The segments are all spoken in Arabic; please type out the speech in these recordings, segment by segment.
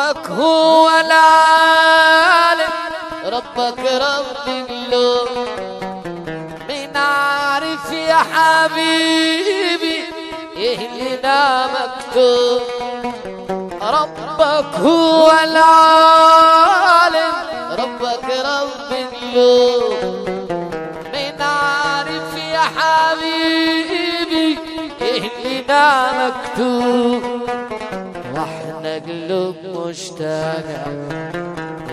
ربك هو العالم. ربك رب اللوم من عارف يا حبيبي يهلنا مكتوب. ربك هو العالم. ربك رب اللوم من عارف يا حبيبي يهلنا مكتوب. وإحنا قلوب مشتاقة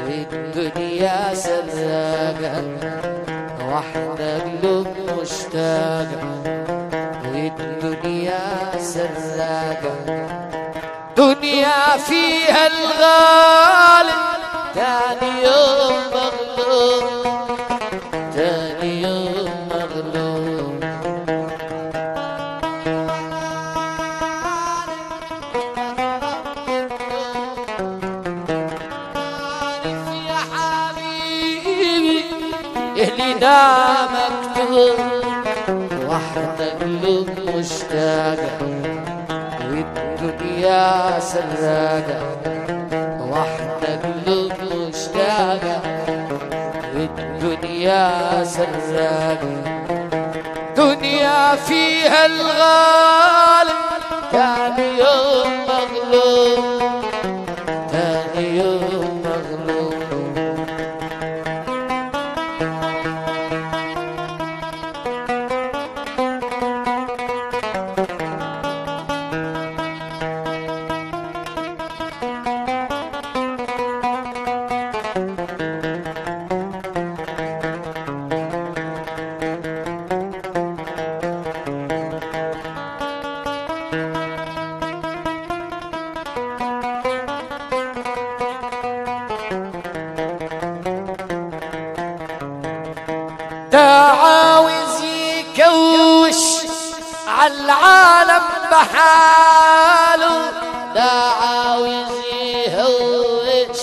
والدنيا سراقة وإحنا قلوب مشتاقة والدنيا سراقة دنيا فيها الغالي اهلنا مكتوب واحدة قلوب مشتاقة والدنيا سراقة. واحدة قلوب مشتاقة والدنيا سراقة. دنيا فيها الغالي تاني يوم مغلوب. ده عاوز يكوش عالعالم بحاله يهوش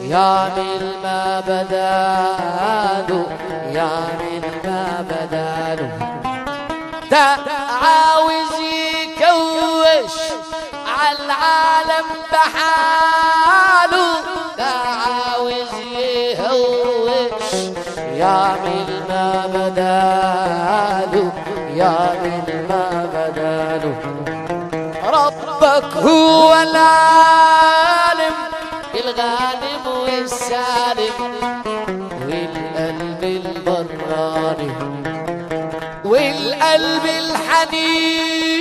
يعمل ما بداله يعمل ما بداله. ده عاوز يكوش عالعالم بحاله. ده عاوز يهوش يعمل ما بداله يعمل ما بداله. ربك هو العالم الغالب والسالم والقلب البراني والقلب الحنين.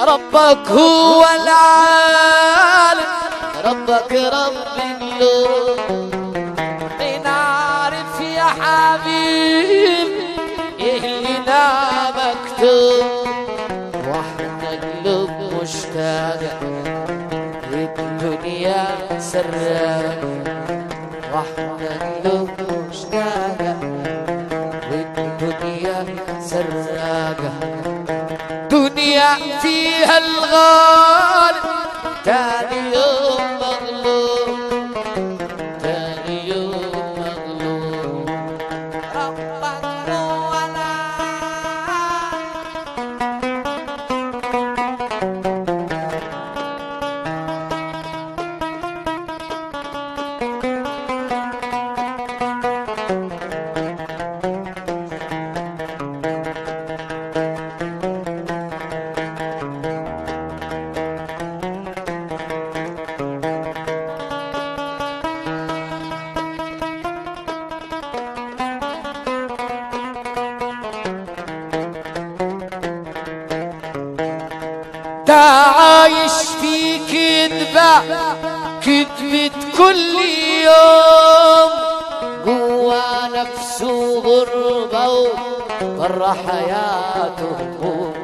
ربك هو العالم ربك رب اللوم من عارف يا حبيب. يهلنا مكتوب. وإحنا قلوب مشتاقة سراقة وإحنا قلوب مشتاقة والدنيا سراقة دنيا فيها الغالي ده عايش في كذبة كذبة كل يوم. جوا نفسه غربة برا حياته هموم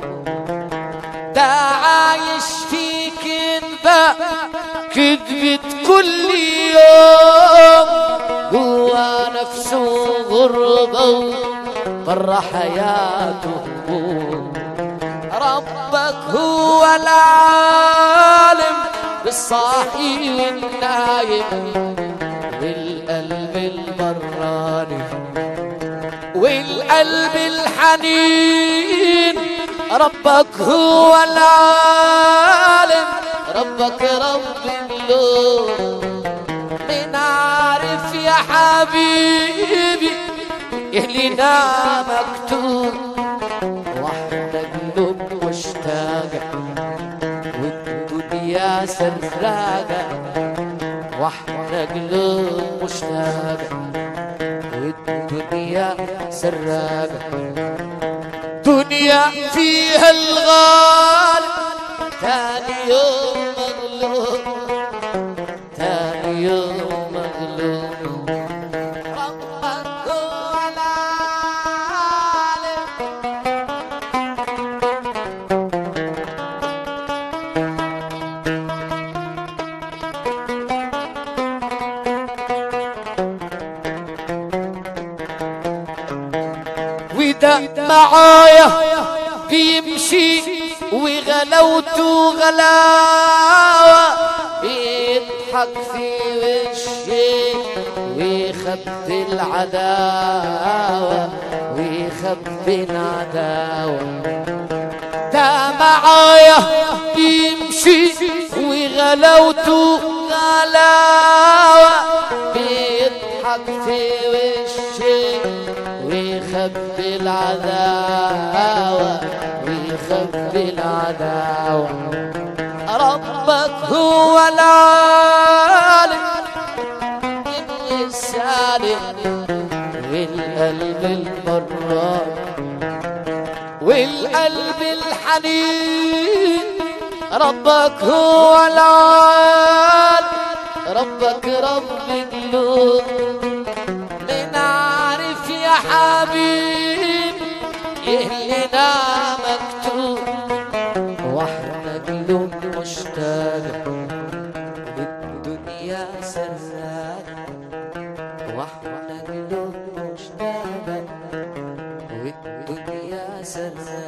ده عايش في كذبة كذبة كل يوم. جوا نفسه غربة برا حياته هموم ربك هو العالم بالصاحي والنايم والقلب البراني والقلب الحنين. ربك هو العالم ربك رب اللوم من عارف يا حبيبي يهلنا مكتوب سراقة واحدة قلوب مشتاقة والدنيا سراقة دنيا فيها الغال تاني يوم مغلوب تاني يوم وده معايا بيمشي وغلوت غلاوة بيضحك في وشي ويخبي العداوة ويخبي العداوة. ده معايا بيمشي وغلوت غلاوة العداوة ويخبي العداوة ربك هو العالم السالم والقلب المرار والقلب الحنين ربك هو العال ربك رب قلوب من عارف يا حبيب للدنيا سراقة وإحنا قلوب مشتاقة والدنيا سراقة